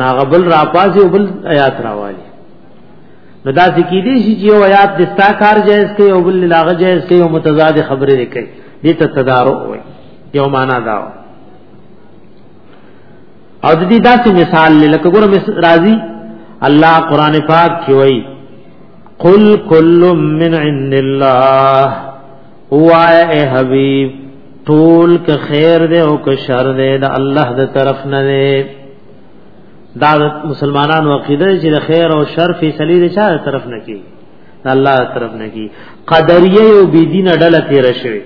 ناغبل راپاز یو بل آیات راوالی نو دا ذکی دی چې یو آیات د ستا کار جائز کوي او بل لاغه جائز کوي او متضاد خبرې کوي دې ته تدارو وي یو معنا دا او د دې داسې مثال لکه ګوره راضي الله قران پاک کې وایي قل كل من عند الله وایا اے حبیب ټول که خیر دې او که شر دې د الله د طرف نه دې دا مسلمانانو عقیده چې د خیر او شر فیصله دې چا طرف نه کی الله طرف نه کی قدریه او بی دین ډله تیر شوی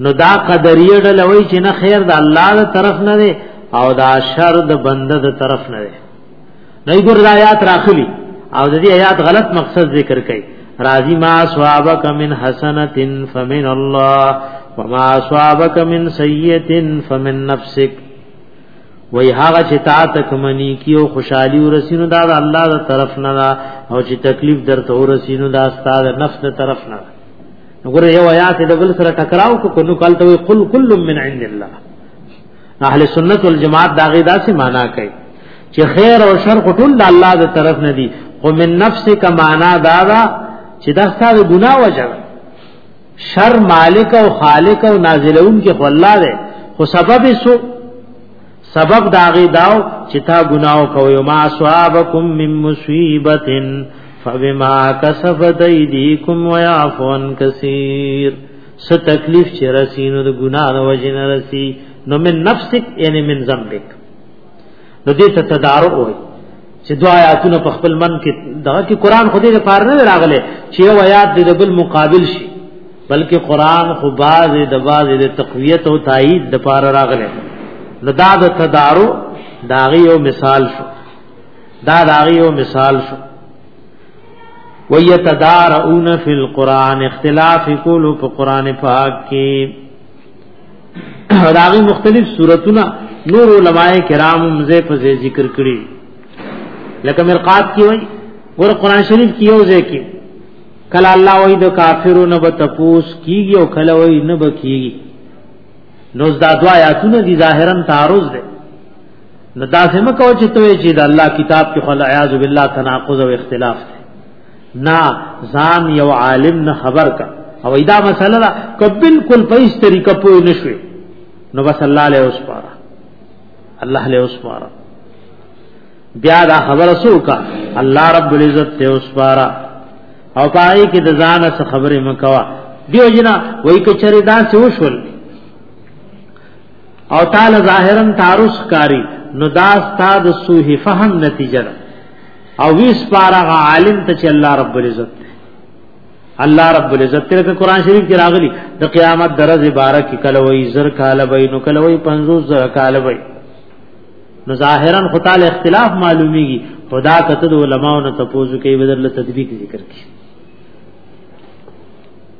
نو دا قدریه ډله وای چې نه خیر د الله د طرف نه دې او دا شر د بنده د طرف نه دې نه ګور د آیات راخلی او د دې آیات غلط مقصد ذکر کړي راضی ما ثوابک من حسنۃ فمن الله وما ثوابک من سیئۃ فمن نفسک وای هغه چې تا تک منی کیو خوشحالی ورسینو دا د الله تر طرف نه دا او چې تکلیف درته ورسینو دا ستاسو نفس تر طرف نه وګوره یو آیات د بل سره ټکراو کو نو کالته قل کل من عند الله اهل سنت والجماعت دا غي داسې معنا کوي چې خیر او شر ټول د الله د طرف نه دي خو من نفسک معنا دا دا چې دا ستاسو ګناه وجه شر مالک او خالق او نازلون کې خو الله دی خو سبب سو سبب داغه داو چې تا ګناو کوي ما ثوابکم من مصیبتن فبما کسبت ایدیکم ويعفو عن کثیر څه تکلیف چې رسی نو د ګناه د وجې نه رسی نو من نفسک یعنی من ذنبک نو دې ته تدارک وای چې دعا آیاتونه په خپل من کې دا کې قران خو دې لپاره نه راغله چې یو آیات دې د بل مقابل شي بلکې قران خو باز د باز د تقویت او تایید د لپاره راغله لدا د تدارک داغي یو مثال شو دا داغي یو مثال شو ويتدارؤون فی القرآن اختلاف کولو په قرآن پاک کې راغی مختلف صورتونه نور علماء کرام مزه په ذکر کړی لکه مرقات کی وای ور قرآن شریف کی یو ځای کې کله الله وای د کافرو نه به تپوس کیږي او کله وای نه به کیږي نو دا دوا آیاتونه دي ظاهرا تعارض ده نو دا سم کو چې ته چې د الله کتاب کې خل اعاذ بالله تناقض او اختلاف دی نا ځان یو عالم نه خبر کا او دا مسله دا ک بالکل په هیڅ طریقه پوه نشوي نو بس الله له اوس پاره الله له اوس پاره بیا دا خبر سو کا الله رب العزت ته اوس پاره او پای کې د ځان سره خبره مکوا دیو جنا وای کچره دا سوشل او تعالی ظاهرا تعرض کاری نو دا استاد سوه فهم نتیجه ده او ویس پارا عالم ته چې الله رب العزت الله رب العزت ترکه قران شریف کې راغلی د قیامت درز عبارت کې کله وای زر کاله وای نو کله وای 50 زر کاله وای نو ظاهرا خدای له اختلاف معلومیږي خدا کته د علماو نه تپوز کوي بدل تطبیق ذکر کوي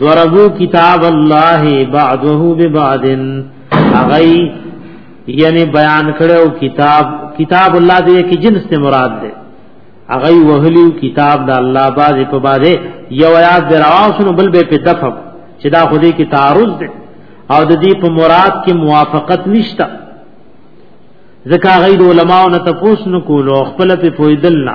ضربو کتاب الله بعده ببعد اغی یعنی بیان کړو کتاب کتاب الله دې کې جنس ته مراد ده اغی وهلی کتاب د الله باز په باده یو آیات دراوسن بل به په دفع چې دا خو دې کې تعارض ده او د دې په مراد کې موافقت نشته ځکه غیر علماو نه تاسو نو کولو خپل په فویدل نه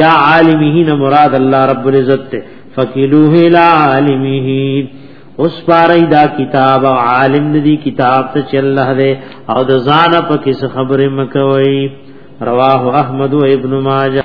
یا عالمه نه مراد الله رب العزت ته فقیلوه الی عالمه اوس پاره دا کتاب او عالم دی کتاب ته چل له ده او د ځان په کیسه خبره مکوي رواه احمد و ابن ماجه